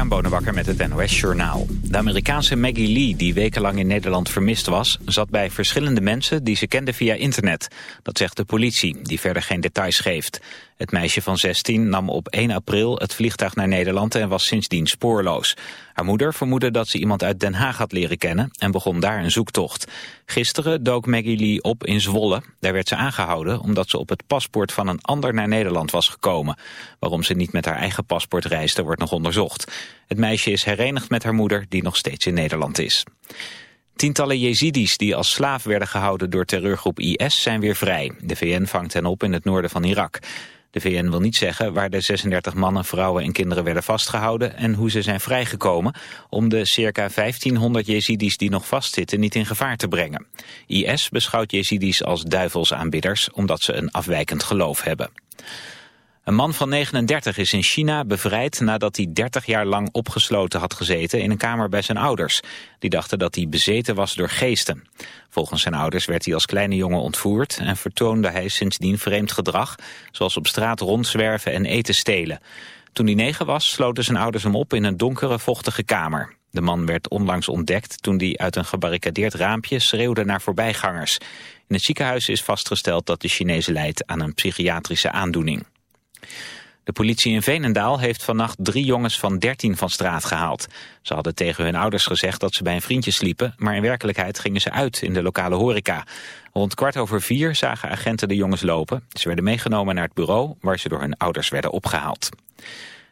Christian Bonenbakker met het NOS Journaal. De Amerikaanse Maggie Lee, die wekenlang in Nederland vermist was... zat bij verschillende mensen die ze kende via internet. Dat zegt de politie, die verder geen details geeft. Het meisje van 16 nam op 1 april het vliegtuig naar Nederland... en was sindsdien spoorloos. Haar moeder vermoedde dat ze iemand uit Den Haag had leren kennen... en begon daar een zoektocht. Gisteren dook Maggie Lee op in Zwolle. Daar werd ze aangehouden omdat ze op het paspoort van een ander naar Nederland was gekomen. Waarom ze niet met haar eigen paspoort reisde wordt nog onderzocht. Het meisje is herenigd met haar moeder die nog steeds in Nederland is. Tientallen Jezidis die als slaaf werden gehouden door terreurgroep IS zijn weer vrij. De VN vangt hen op in het noorden van Irak. De VN wil niet zeggen waar de 36 mannen, vrouwen en kinderen werden vastgehouden en hoe ze zijn vrijgekomen om de circa 1500 Jezidis die nog vastzitten niet in gevaar te brengen. IS beschouwt Jezidis als duivelsaanbidders omdat ze een afwijkend geloof hebben. Een man van 39 is in China bevrijd nadat hij 30 jaar lang opgesloten had gezeten in een kamer bij zijn ouders. Die dachten dat hij bezeten was door geesten. Volgens zijn ouders werd hij als kleine jongen ontvoerd en vertoonde hij sindsdien vreemd gedrag, zoals op straat rondzwerven en eten stelen. Toen hij negen was, sloten zijn ouders hem op in een donkere, vochtige kamer. De man werd onlangs ontdekt toen hij uit een gebarricadeerd raampje schreeuwde naar voorbijgangers. In het ziekenhuis is vastgesteld dat de Chinese lijdt aan een psychiatrische aandoening. De politie in Veenendaal heeft vannacht drie jongens van 13 van straat gehaald. Ze hadden tegen hun ouders gezegd dat ze bij een vriendje sliepen... maar in werkelijkheid gingen ze uit in de lokale horeca. Rond kwart over vier zagen agenten de jongens lopen. Ze werden meegenomen naar het bureau waar ze door hun ouders werden opgehaald.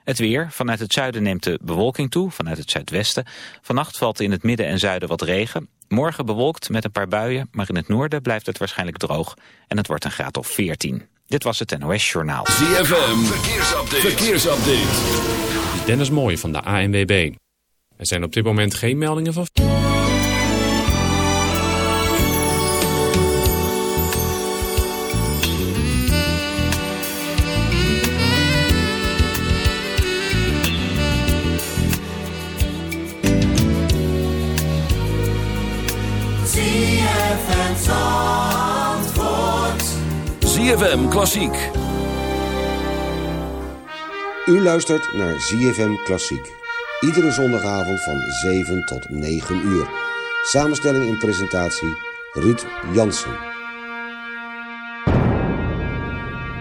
Het weer. Vanuit het zuiden neemt de bewolking toe, vanuit het zuidwesten. Vannacht valt in het midden en zuiden wat regen. Morgen bewolkt met een paar buien, maar in het noorden blijft het waarschijnlijk droog. En het wordt een graad of 14. Dit was het NOS Journaal. ZFM, verkeersupdate. verkeersupdate. Dennis Mooij van de ANWB. Er zijn op dit moment geen meldingen van... ZFM Klassiek. U luistert naar ZFM Klassiek. Iedere zondagavond van 7 tot 9 uur. Samenstelling en presentatie Ruud Jansen.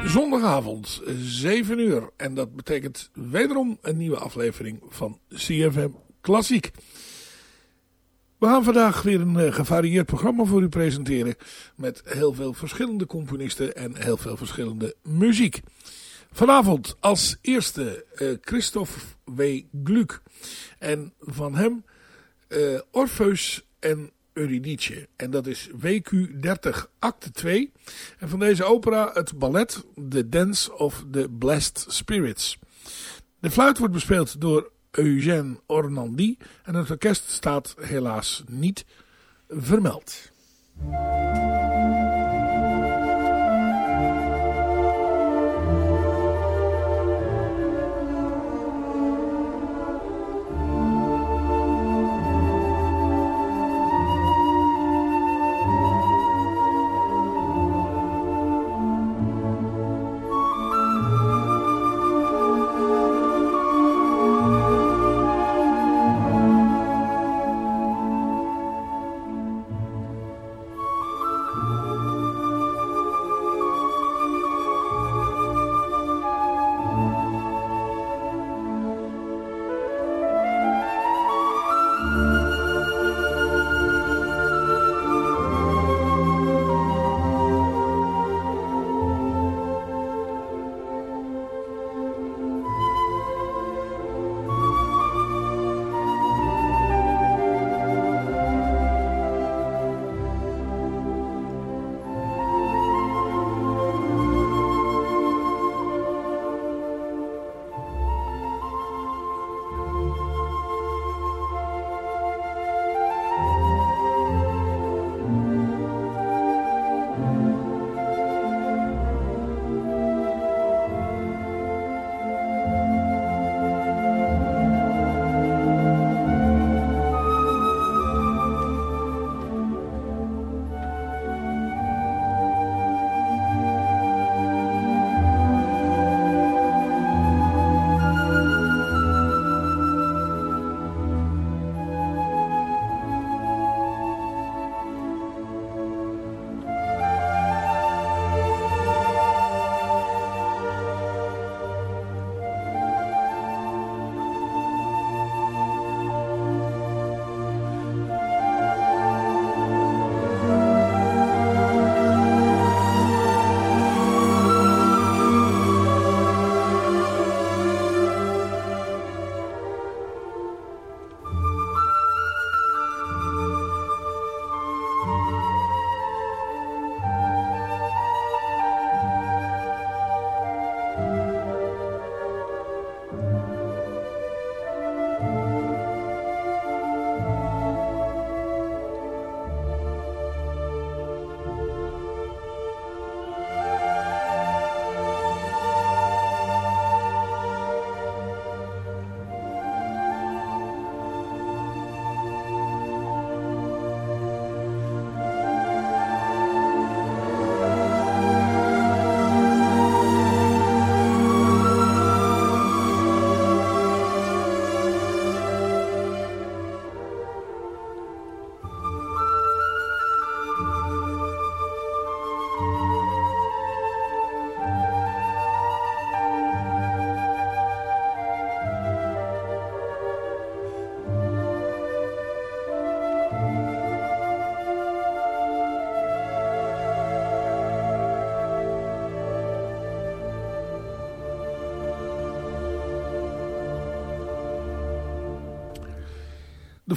Zondagavond, 7 uur. En dat betekent wederom een nieuwe aflevering van CFM Klassiek. We gaan vandaag weer een uh, gevarieerd programma voor u presenteren. Met heel veel verschillende componisten en heel veel verschillende muziek. Vanavond als eerste uh, Christophe W. Gluck. En van hem uh, Orpheus en Eurydice. En dat is WQ 30 acte 2. En van deze opera het ballet The Dance of the Blessed Spirits. De fluit wordt bespeeld door Eugène Ornandy. En het orkest staat helaas niet vermeld.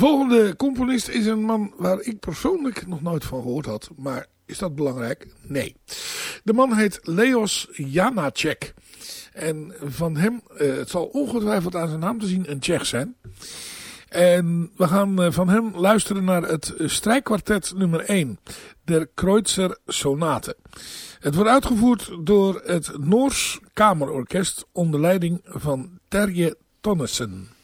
Volgende componist is een man waar ik persoonlijk nog nooit van gehoord had. Maar is dat belangrijk? Nee. De man heet Leos Janacek. En van hem, uh, het zal ongetwijfeld aan zijn naam te zien, een Tsjech zijn. En we gaan uh, van hem luisteren naar het strijkkwartet nummer 1. Der Kreutzer Sonate. Het wordt uitgevoerd door het Noors Kamerorkest onder leiding van Terje Tonnesen.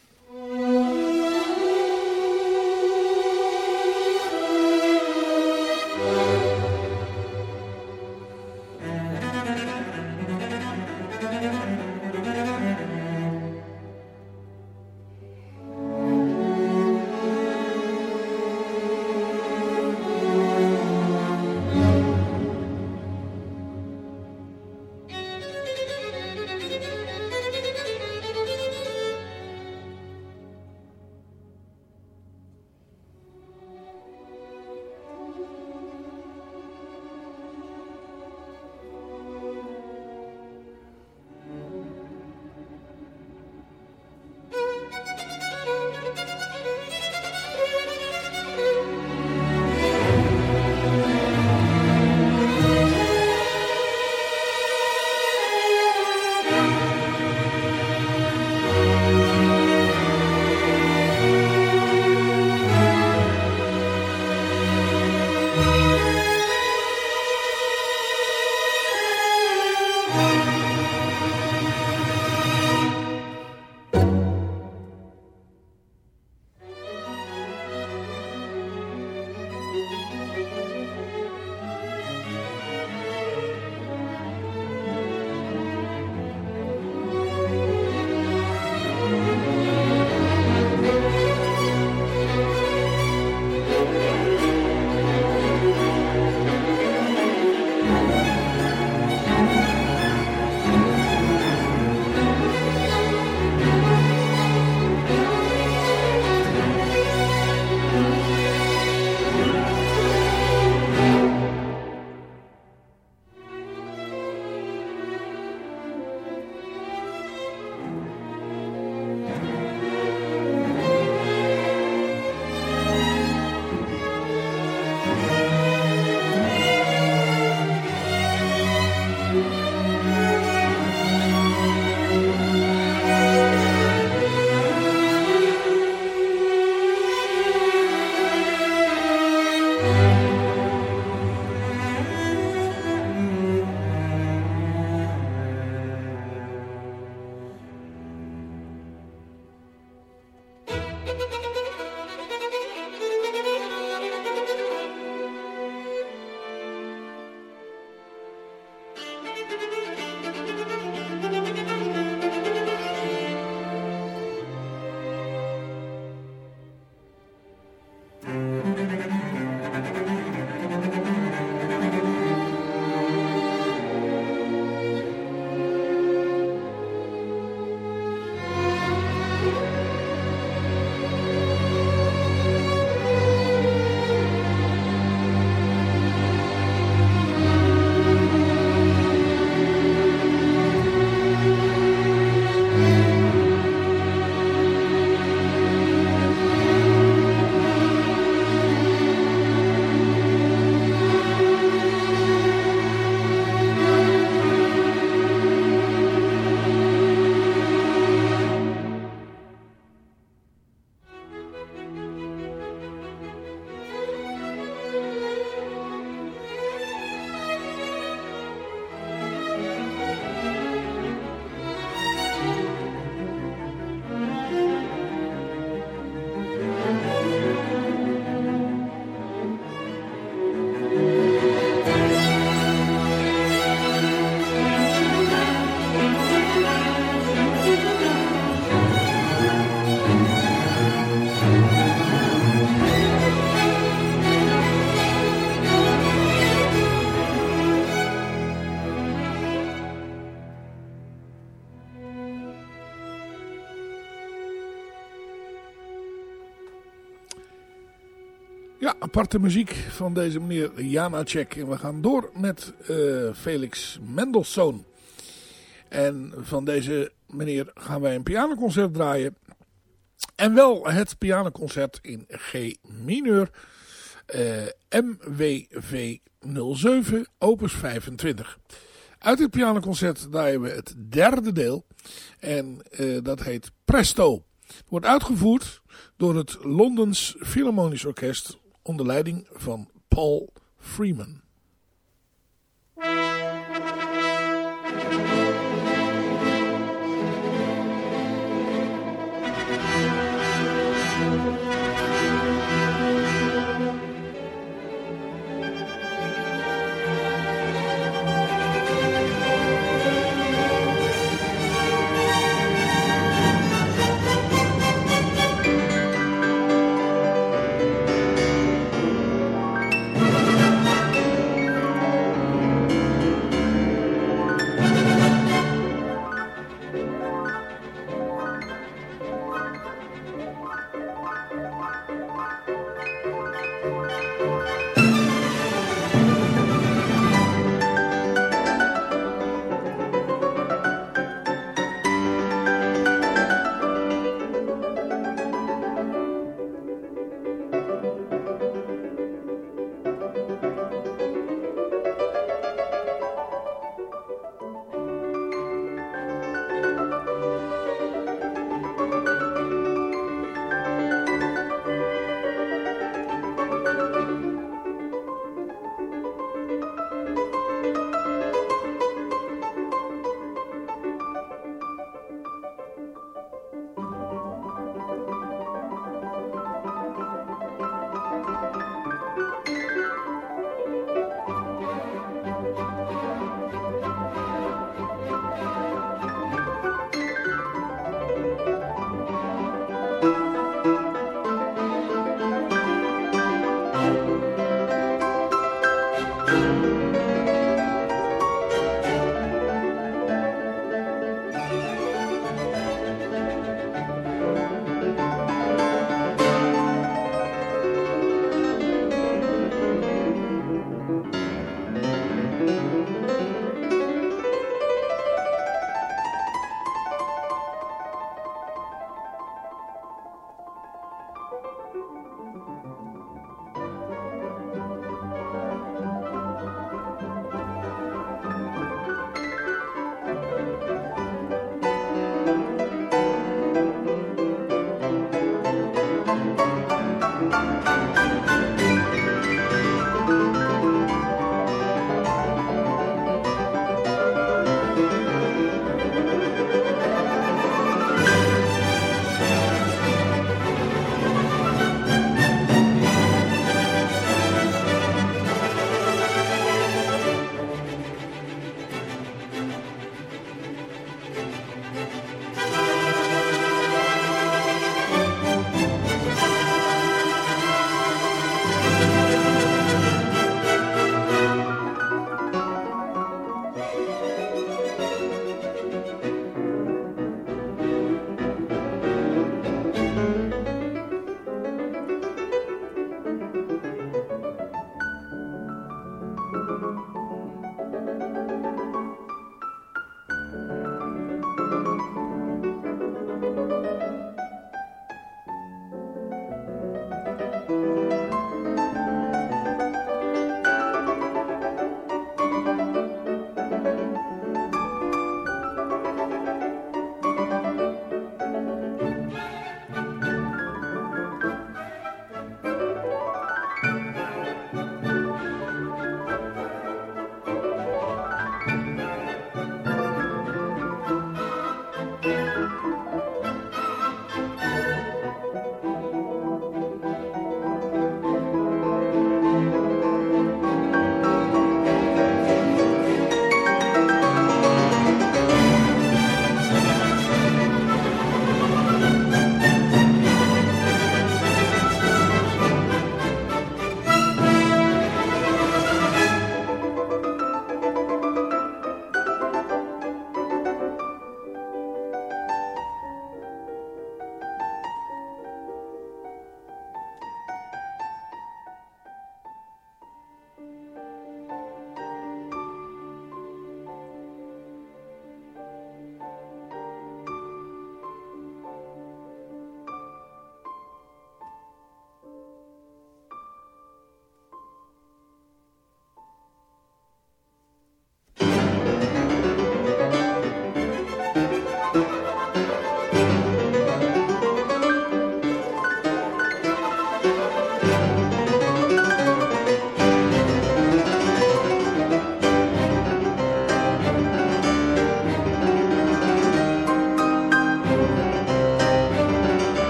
Aparte muziek van deze meneer Janacek. En we gaan door met uh, Felix Mendelssohn. En van deze meneer gaan wij een pianoconcert draaien. En wel het pianoconcert in G mineur. Uh, MWV 07, opus 25. Uit het pianoconcert draaien we het derde deel. En uh, dat heet Presto. Wordt uitgevoerd door het Londens Philharmonisch Orkest onder leiding van Paul Freeman.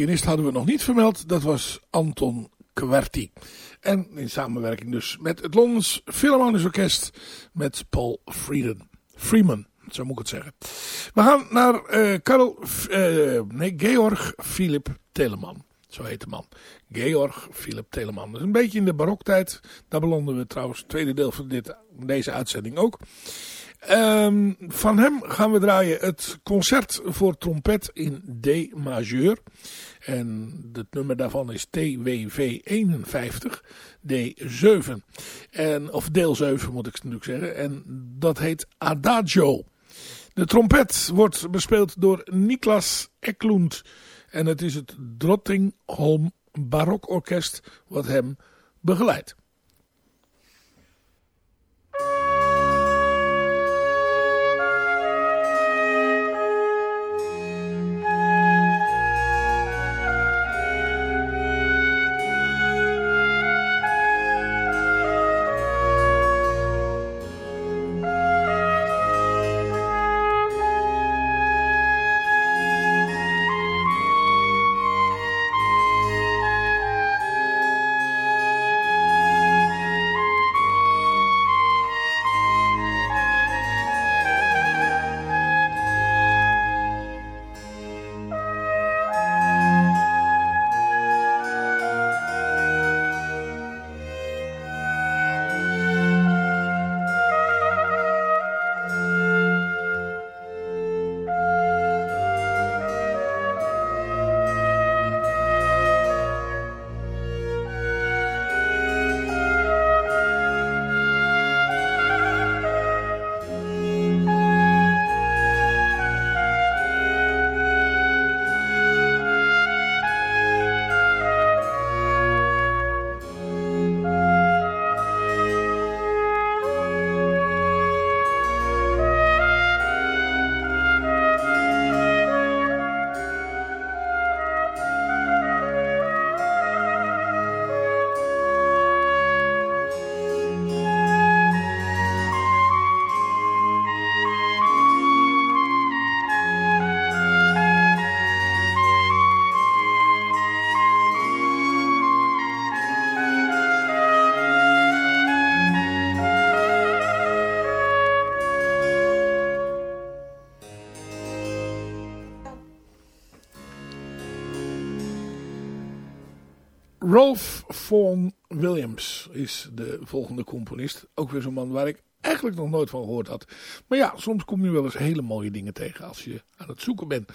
Pianist hadden we nog niet vermeld. Dat was Anton Querti. En in samenwerking dus met het Londens Philharmonisch Orkest met Paul Freeman. Freeman, zo moet ik het zeggen. We gaan naar uh, nee, Georg Philip Telemann. Zo heet de man. Georg Philip Telemann. Dus een beetje in de baroktijd. Daar belanden we trouwens, het tweede deel van dit, deze uitzending ook. Um, van hem gaan we draaien het concert voor trompet in D majeur. En het nummer daarvan is TWV 51 D7. En, of deel 7 moet ik natuurlijk zeggen. En dat heet Adagio. De trompet wordt bespeeld door Niklas Eklund. En het is het Drottingholm Barokorkest wat hem begeleidt. Rolf Vaughan Williams is de volgende componist. Ook weer zo'n man waar ik eigenlijk nog nooit van gehoord had. Maar ja, soms kom je wel eens hele mooie dingen tegen als je aan het zoeken bent.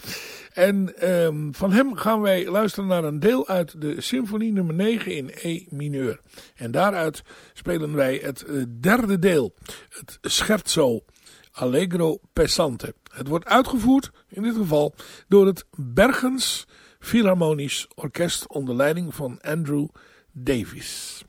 En um, van hem gaan wij luisteren naar een deel uit de symfonie nummer 9 in E mineur. En daaruit spelen wij het uh, derde deel, het scherzo Allegro Pesante. Het wordt uitgevoerd, in dit geval, door het Bergens Philharmonisch Orkest onder leiding van Andrew Davies.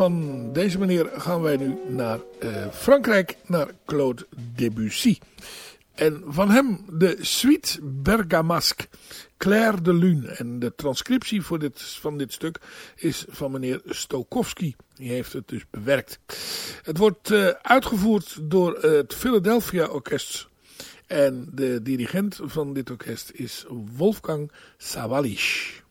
Van deze manier gaan wij nu naar uh, Frankrijk, naar Claude Debussy. En van hem de Suite Bergamasque, Claire de Lune. En de transcriptie voor dit, van dit stuk is van meneer Stokowski. Die heeft het dus bewerkt. Het wordt uh, uitgevoerd door het Philadelphia Orkest. En de dirigent van dit orkest is Wolfgang Sawalisch.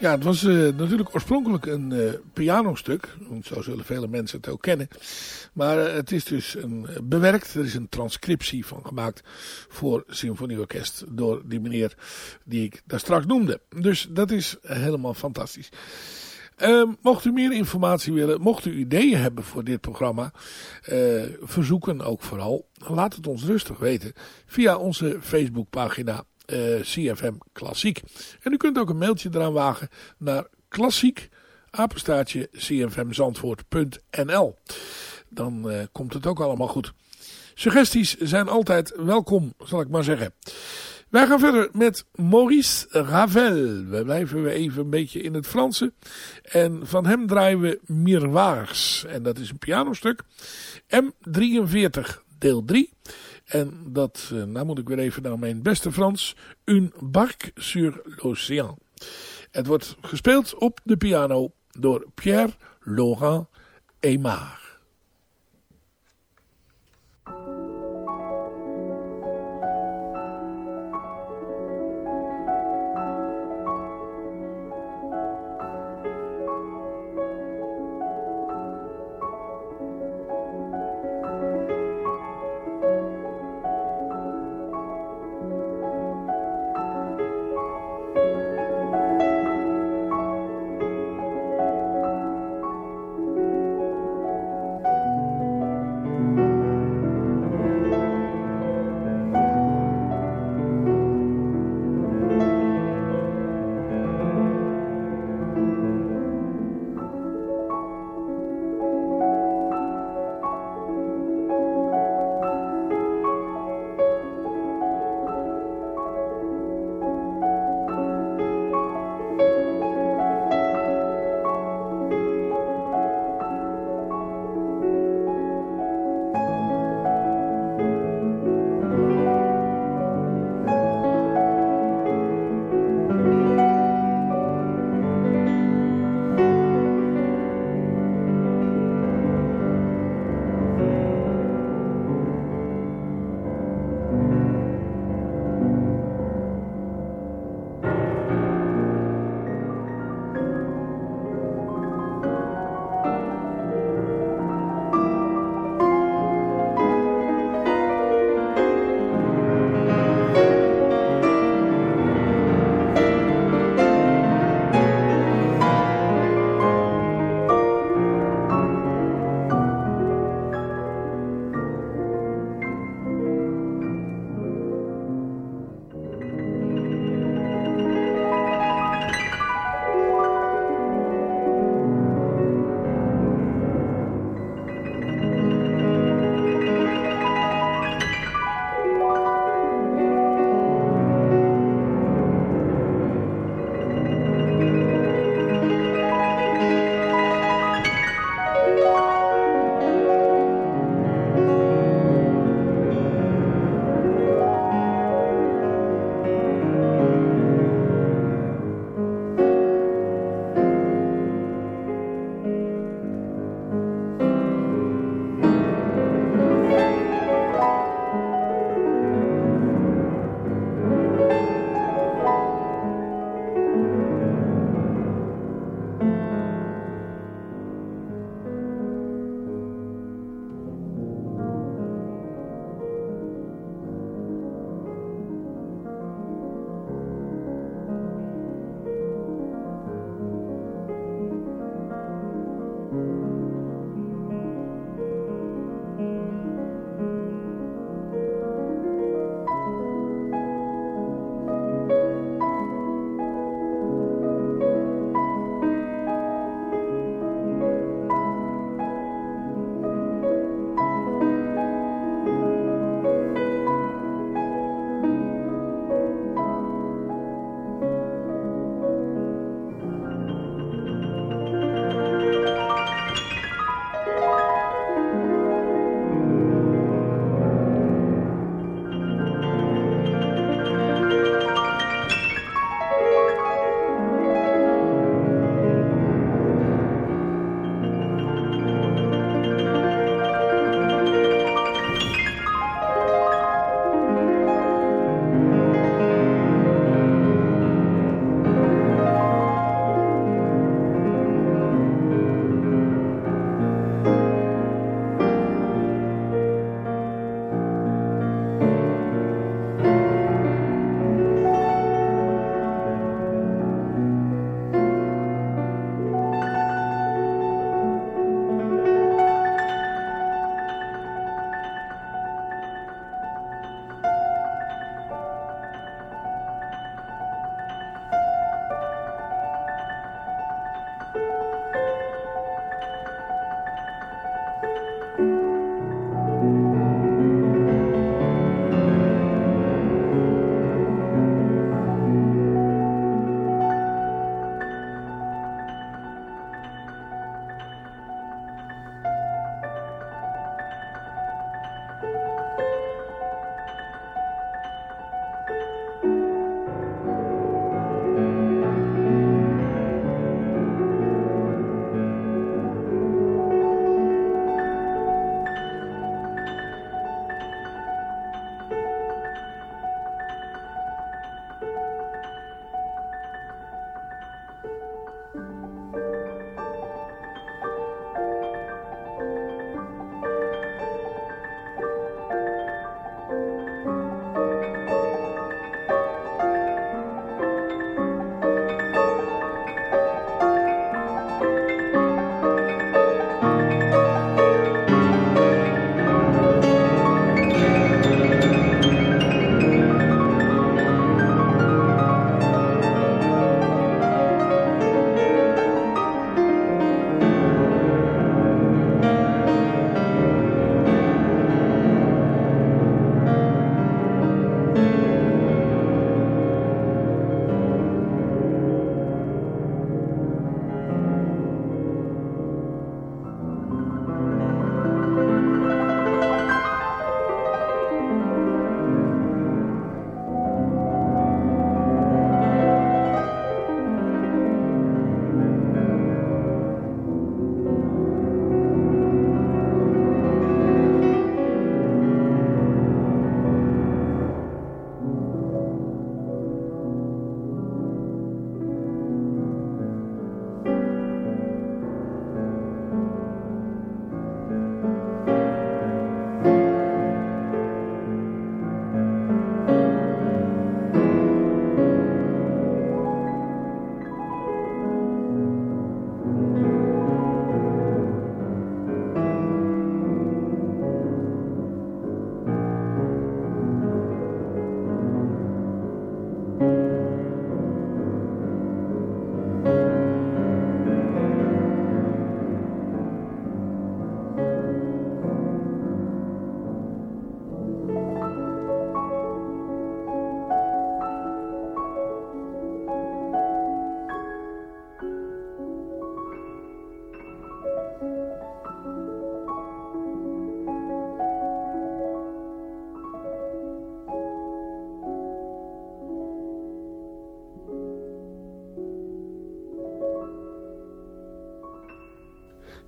Ja, het was uh, natuurlijk oorspronkelijk een uh, pianostuk. Zo zullen vele mensen het ook kennen. Maar uh, het is dus een, bewerkt. Er is een transcriptie van gemaakt voor symfonieorkest. Door die meneer die ik daar straks noemde. Dus dat is helemaal fantastisch. Uh, mocht u meer informatie willen, mocht u ideeën hebben voor dit programma, verzoeken ook vooral, laat het ons rustig weten via onze Facebookpagina CFM Klassiek. En u kunt ook een mailtje eraan wagen naar klassiek, apenstaartje cfmzandvoort.nl. Dan uh, komt het ook allemaal goed. Suggesties zijn altijd welkom, zal ik maar zeggen. Wij gaan verder met Maurice Ravel. We blijven even een beetje in het Franse. En van hem draaien we Miroirs. En dat is een pianostuk. M43 deel 3. En dat, nou moet ik weer even naar mijn beste Frans. Un barque sur l'océan. Het wordt gespeeld op de piano door Pierre Laurent Aymar.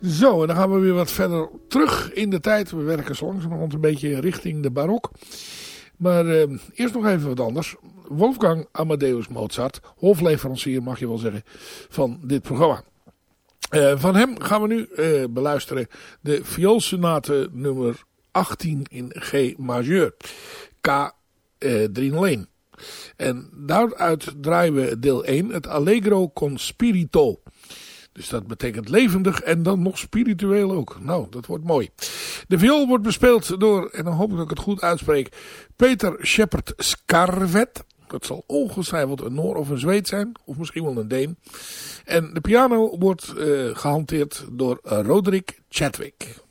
Zo, en dan gaan we weer wat verder terug in de tijd. We werken zo langzamerhand een beetje richting de barok. Maar uh, eerst nog even wat anders. Wolfgang Amadeus Mozart, hofleverancier mag je wel zeggen, van dit programma. Uh, van hem gaan we nu uh, beluisteren de vioolsonate nummer 18 in G majeur. K 301. En daaruit draaien we deel 1, het Allegro con Spirito. Dus dat betekent levendig en dan nog spiritueel ook. Nou, dat wordt mooi. De viool wordt bespeeld door, en dan hoop ik dat ik het goed uitspreek, Peter Shepard Scarvet. Dat zal ongetwijfeld een Noor of een Zweed zijn, of misschien wel een Deen. En de piano wordt uh, gehanteerd door Roderick Chadwick.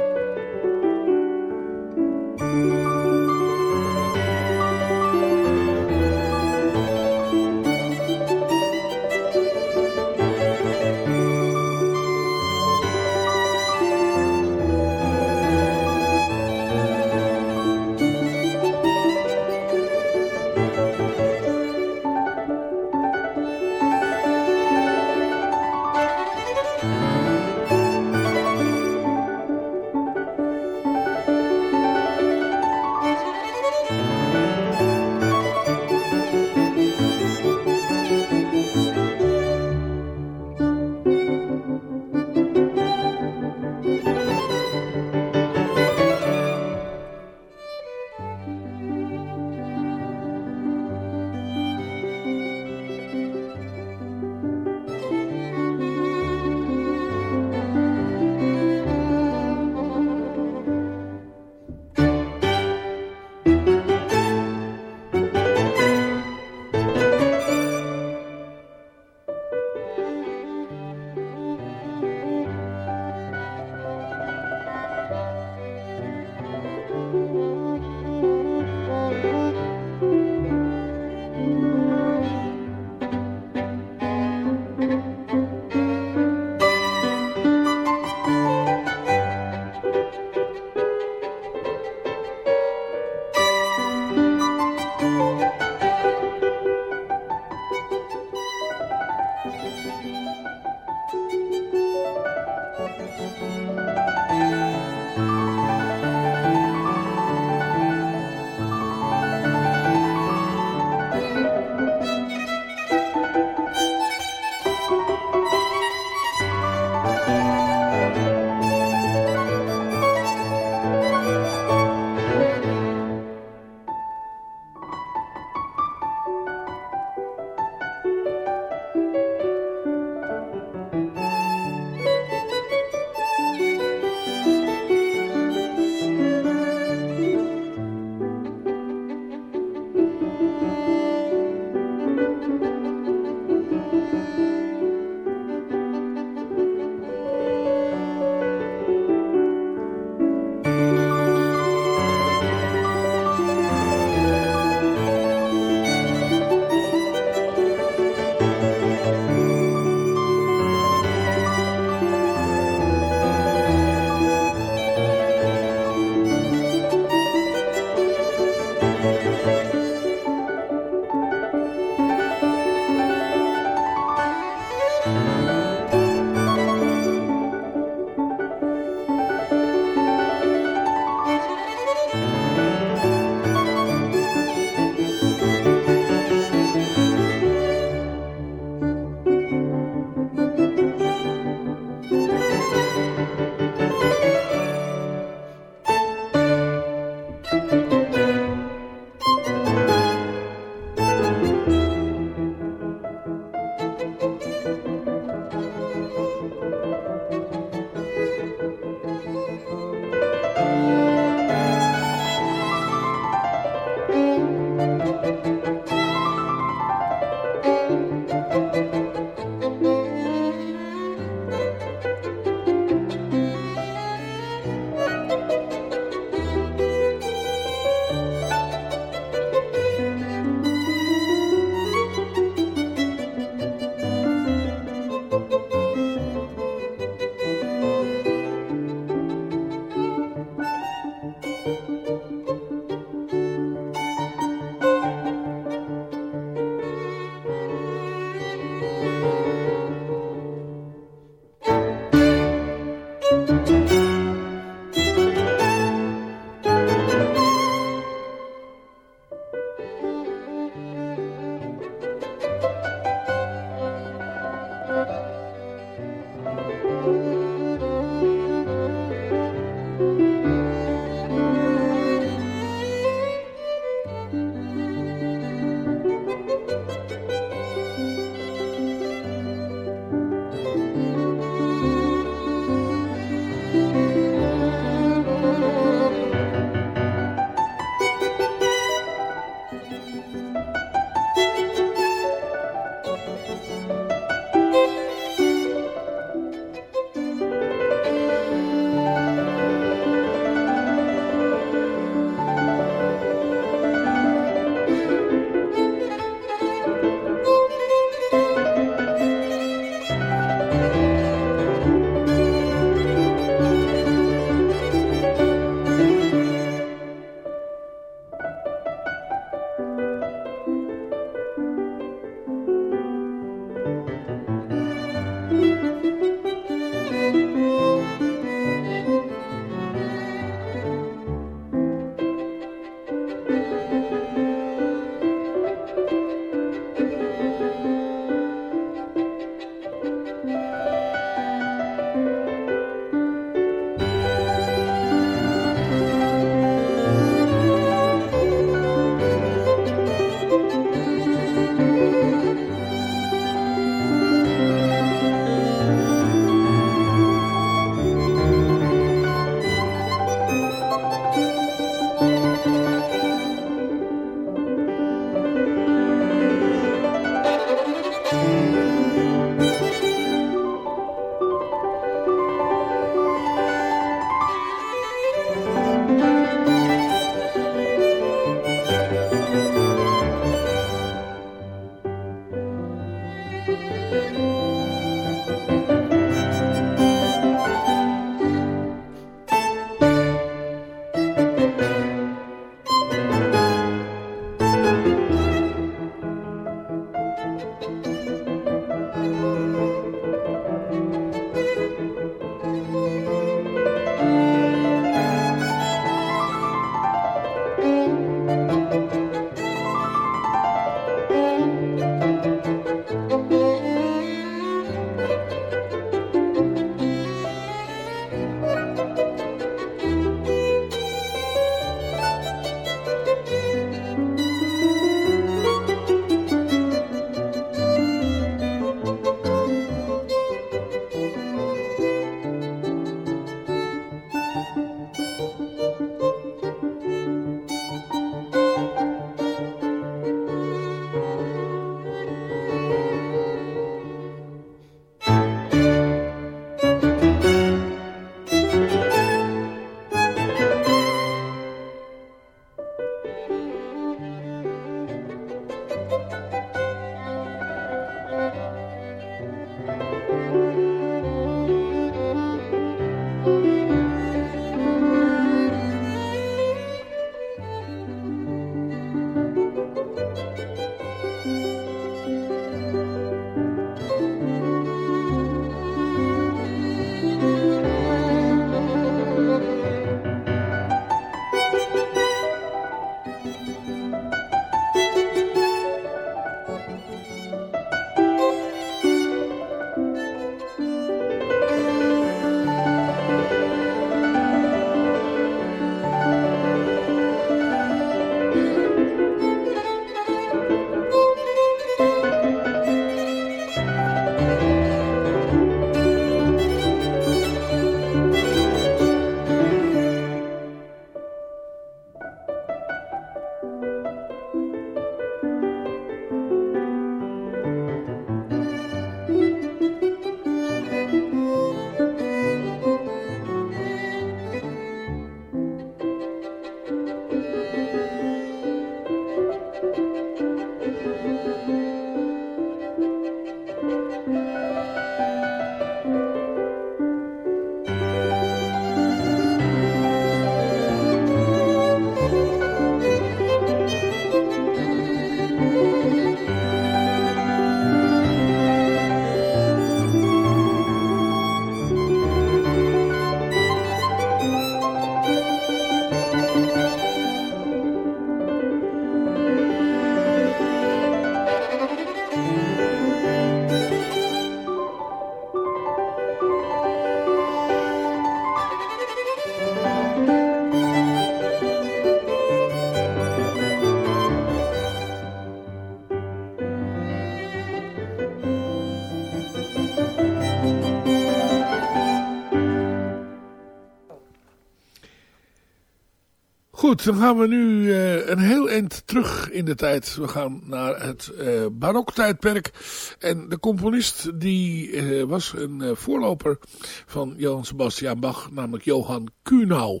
Goed, dan gaan we nu uh, een heel eind terug in de tijd. We gaan naar het uh, baroktijdperk. En de componist die uh, was een voorloper van Johann Sebastian Bach, namelijk Johann Kuhnau.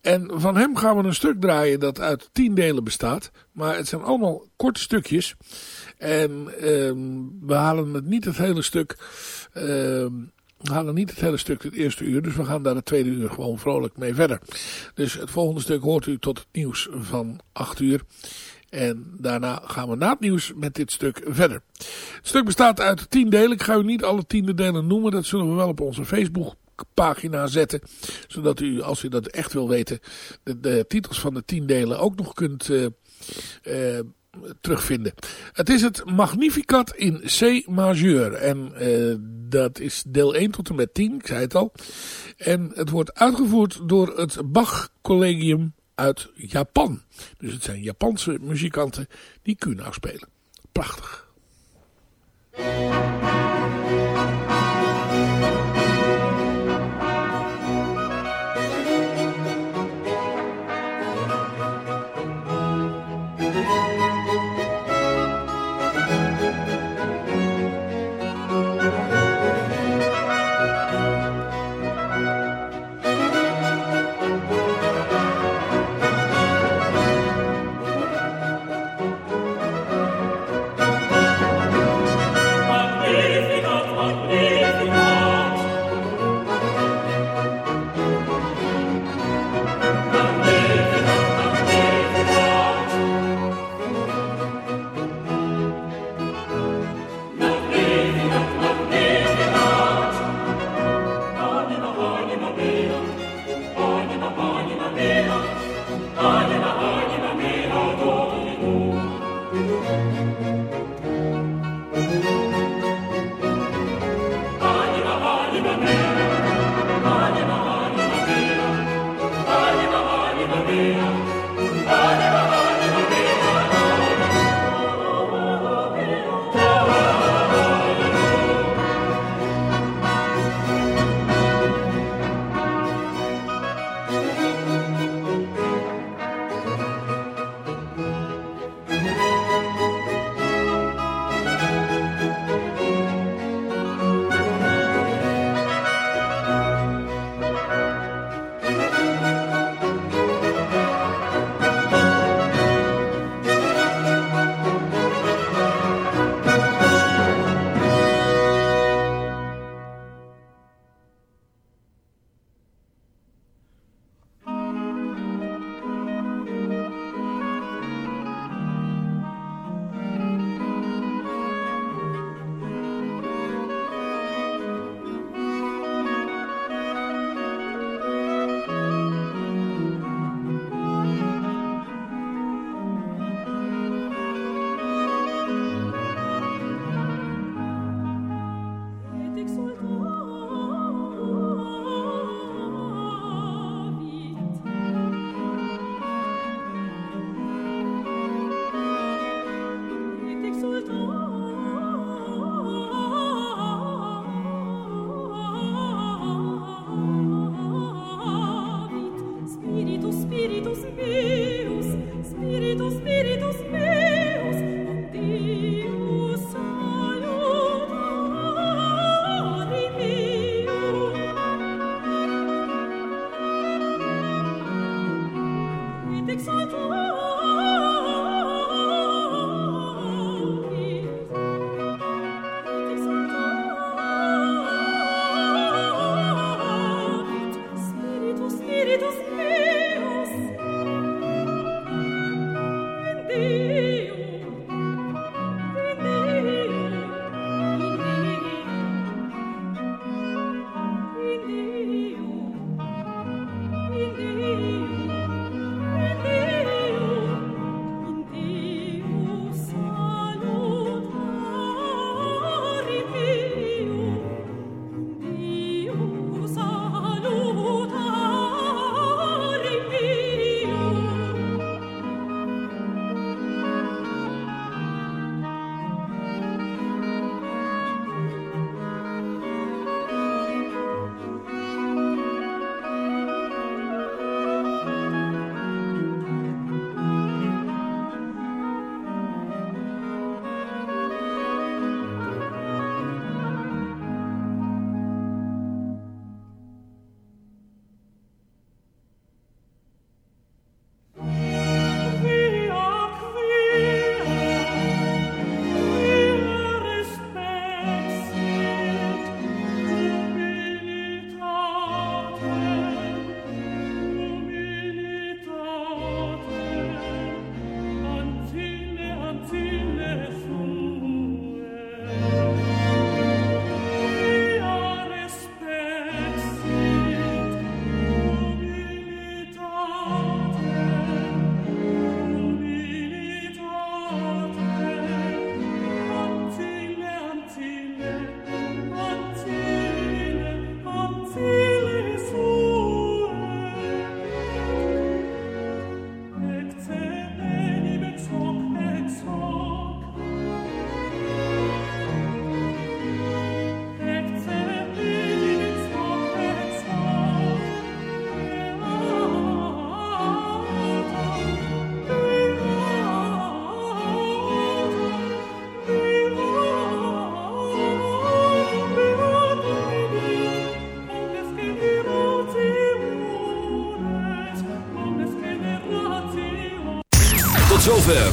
En van hem gaan we een stuk draaien dat uit tien delen bestaat. Maar het zijn allemaal korte stukjes. En we halen het niet het hele stuk... We halen niet het hele stuk het eerste uur, dus we gaan daar het tweede uur gewoon vrolijk mee verder. Dus het volgende stuk hoort u tot het nieuws van 8 uur. En daarna gaan we na het nieuws met dit stuk verder. Het stuk bestaat uit tien delen. Ik ga u niet alle tiende delen noemen. Dat zullen we wel op onze Facebook pagina zetten. Zodat u, als u dat echt wil weten, de, de titels van de tien delen ook nog kunt uh, terugvinden. Het is het Magnificat in C majeur. En uh, dat is deel 1 tot en met 10, ik zei het al. En het wordt uitgevoerd door het Bach Collegium uit Japan. Dus het zijn Japanse muzikanten die Kunau spelen. Prachtig.